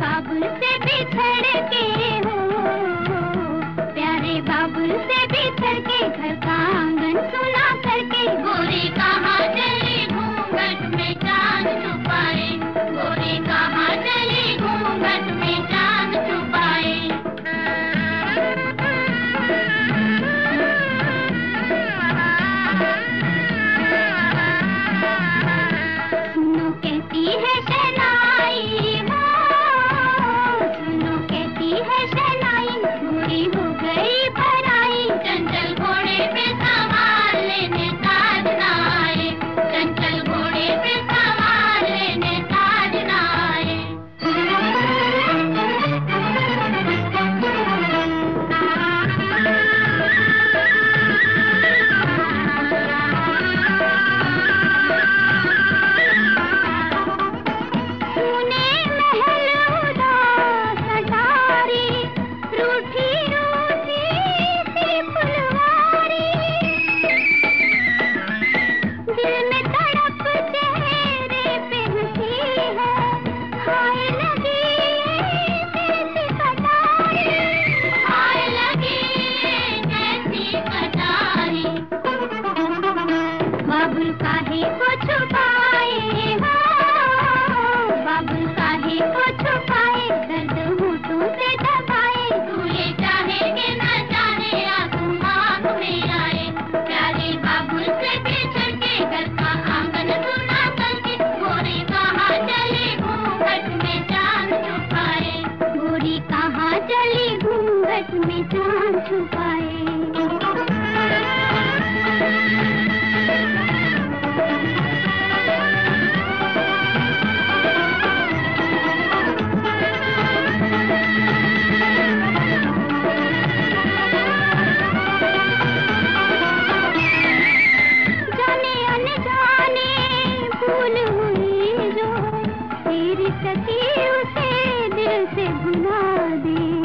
बाबू से बिछड़े उसे दिल से भुला दे।